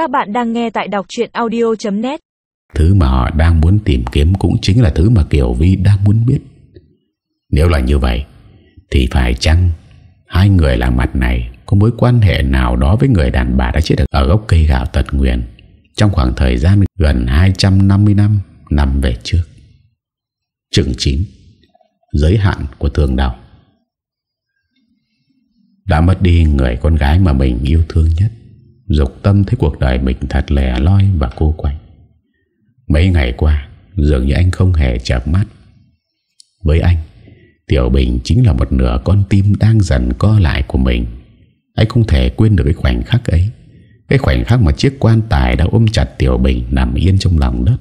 Các bạn đang nghe tại đọc chuyện audio.net Thứ mà họ đang muốn tìm kiếm cũng chính là thứ mà Kiều Vi đang muốn biết. Nếu là như vậy, thì phải chăng hai người làm mặt này có mối quan hệ nào đó với người đàn bà đã chết ở gốc cây gạo tật nguyền trong khoảng thời gian gần 250 năm năm về trước. Chương 9 Giới hạn của thương đau Đã mất đi người con gái mà mình yêu thương nhất Dục tâm thấy cuộc đời mình thật lẻ loi và cô quạnh. Mấy ngày qua, Dường như anh không hề chập mắt. Với anh, Tiểu Bình chính là một nửa con tim đang dần co lại của mình. Anh không thể quên được cái khoảnh khắc ấy. Cái khoảnh khắc mà chiếc quan tài đã ôm chặt Tiểu Bình nằm yên trong lòng đất.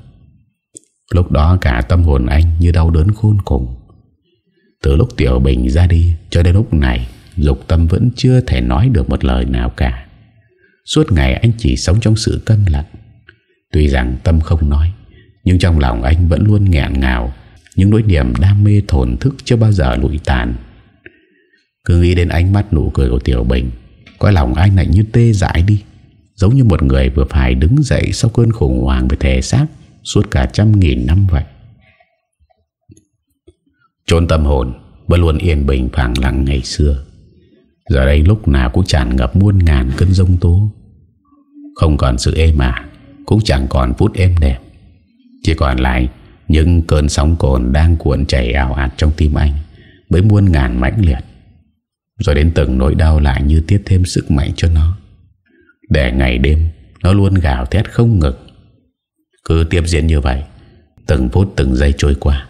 Lúc đó cả tâm hồn anh như đau đớn khôn cùng. Từ lúc Tiểu Bình ra đi cho đến lúc này, Dục tâm vẫn chưa thể nói được một lời nào cả. Suốt ngày anh chỉ sống trong sự cân lặng. Tuy rằng tâm không nói, Nhưng trong lòng anh vẫn luôn nghẹn ngào, Những nỗi niềm đam mê thổn thức chưa bao giờ lụi tàn. Cứ nghĩ đến ánh mắt nụ cười của Tiểu Bình, Có lòng anh lại như tê dại đi, Giống như một người vừa phải đứng dậy Sau cơn khủng hoảng về thể xác Suốt cả trăm nghìn năm vậy. Trốn tâm hồn, Vẫn luôn yên bình phẳng lặng ngày xưa. Giờ đây lúc nào cũng tràn ngập muôn ngàn cơn rông tố. Không còn sự êm ả Cũng chẳng còn phút êm đẹp Chỉ còn lại Những cơn sóng cồn đang cuộn chảy ảo ạt trong tim anh Với muôn ngàn mãnh liệt. Rồi đến từng nỗi đau lại như tiếp thêm sức mạnh cho nó. Để ngày đêm, Nó luôn gào thét không ngực Cứ tiếp diễn như vậy, Từng phút từng giây trôi qua,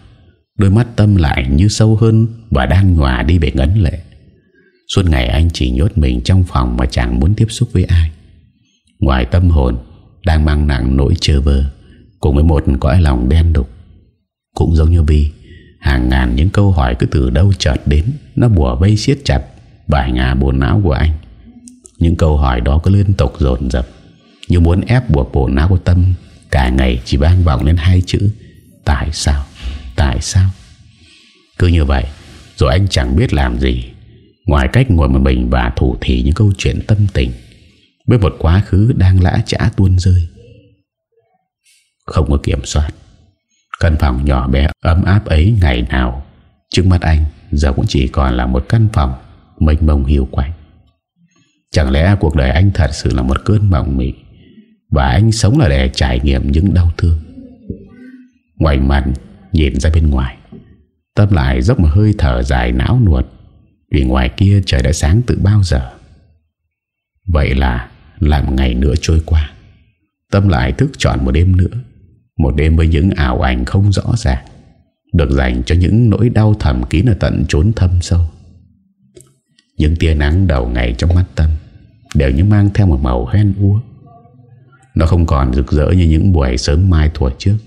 Đôi mắt tâm lại như sâu hơn Và đang nhòa đi bể ngấn lệ. Suốt ngày anh chỉ nhốt mình trong phòng Mà chẳng muốn tiếp xúc với ai. Ngoài tâm hồn, Đang mang nặng nỗi chơ vơ, Cùng với một cõi lòng đen đục. Cũng giống như vi, Hàng ngàn những câu hỏi cứ từ đâu chợt đến, Nó bùa vây siết chặt Bài ngà bồn não của anh. Những câu hỏi đó cứ liên tục dồn dập, Như muốn ép buộc bộ não của Tâm, Cả ngày chỉ vang vọng lên hai chữ, Tại sao? Tại sao? Cứ như vậy, Rồi anh chẳng biết làm gì. Ngoài cách ngồi một mình và thủ thỉ những câu chuyện tâm tình, Với một quá khứ đang lã trả tuôn rơi. Không có kiểm soát, Căn phòng nhỏ bé ấm áp ấy ngày nào, Trước mắt anh Giờ cũng chỉ còn là một căn phòng Mênh mông hiu quạnh. Chẳng lẽ cuộc đời anh thật sự là một cơn mộng mị Và anh sống là để trải nghiệm những đau thương? Ngoài mặt, Nhìn ra bên ngoài Tâm lại dốc một hơi thở dài não nuột vì ngoài kia trời đã sáng từ bao giờ? Vậy là Lại một ngày nữa trôi qua. Tâm lại thức chọn một đêm nữa. Một đêm với những ảo ảnh không rõ ràng, Được dành cho những nỗi đau thầm kín ở tận trốn thâm sâu. Những tia nắng đầu ngày trong mắt Tâm Đều như mang theo một màu hen úa. Nó không còn rực rỡ như những buổi sớm mai thuở trước.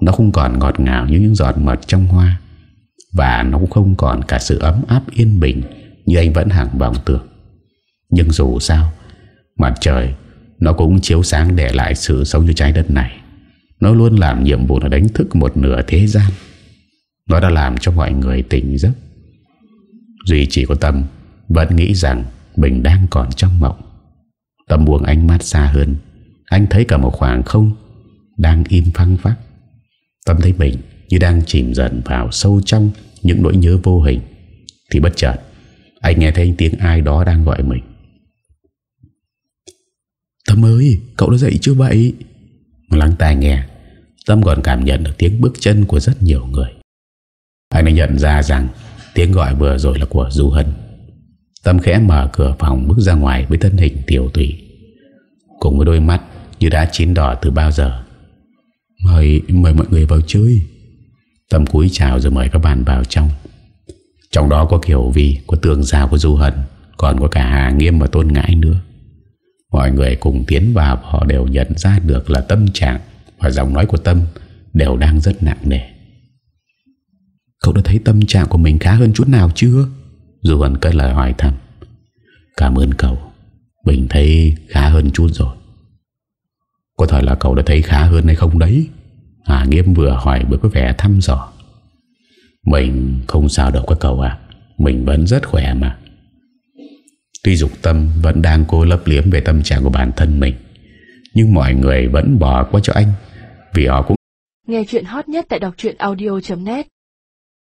Nó không còn ngọt ngào như những giọt mật trong hoa. Và nó cũng không còn cả sự ấm áp yên bình Như anh vẫn hằng vọng tưởng. Nhưng dù sao, Mặt trời, Nó cũng chiếu sáng để lại sự sống cho trái đất này. Nó luôn làm nhiệm vụ là đánh thức một nửa thế gian. Nó đã làm cho mọi người tỉnh giấc. Duy chỉ có Tâm Vẫn nghĩ rằng Mình đang còn trong mộng. Tâm buông ánh mắt xa hơn. Anh thấy cả một khoảng không Đang im phăng phát Tâm thấy mình như đang chìm dần vào sâu trong những nỗi nhớ vô hình Thì bất chợt Anh nghe thấy tiếng ai đó đang gọi mình. Tâm ơi cậu đã dậy chưa vậy? Lắng tai nghe Tâm còn cảm nhận được tiếng bước chân của rất nhiều người. Anh đã nhận ra rằng Tiếng gọi vừa rồi là của Du Hân. Tâm khẽ mở cửa phòng bước ra ngoài Với thân hình tiểu tùy Cùng với đôi mắt như đã chín đỏ từ bao giờ. Mời, mời mọi người vào chơi Tâm cúi chào rồi mời các bạn vào trong. Trong đó có Kiều Vi, Có tường giao của Du Hận, Còn có cả Hà Nghiêm và Tôn Ngãi nữa. Mọi người cùng tiến vào, Họ đều nhận ra được là tâm trạng Và giọng nói của Tâm Đều đang rất nặng nề. Cậu đã thấy tâm trạng của mình khá hơn chút nào chưa? Du Hận cất lời hỏi thăm. Cảm ơn cậu. Mình thấy khá hơn chút rồi. Có thể là cậu đã thấy khá hơn hay không đấy? Hà Nghiêm vừa hỏi với có vẻ thăm dò. Mình không sao đâu các cậu ạ. Mình vẫn rất khỏe mà. Tuy dục tâm vẫn đang cố lấp liếm về tâm trạng của bản thân mình, Nhưng mọi người vẫn bỏ qua cho anh, Vì họ cũng Nghe chuyện hot nhất tại đọc audio.net